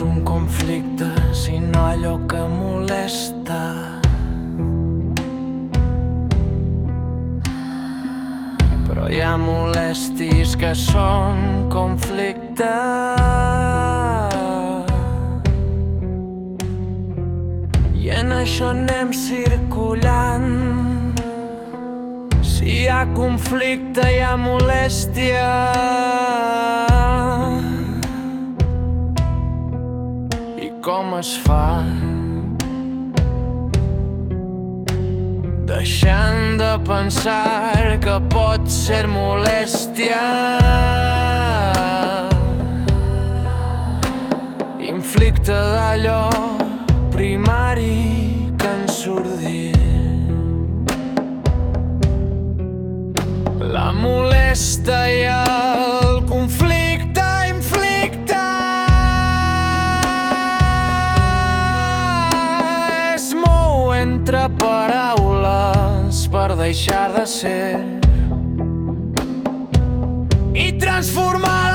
un conflicte, sinó allò que molesta. Però hi ha molestis que són conflicte. I en això anem circulant. Si hi ha conflicte, hi ha molèstia. Com es fa? Deixant de pensar que pot ser molèstia. Inflicte d'allò primari que ens sordit. La molesta i entre paraules per deixar de ser. I transformar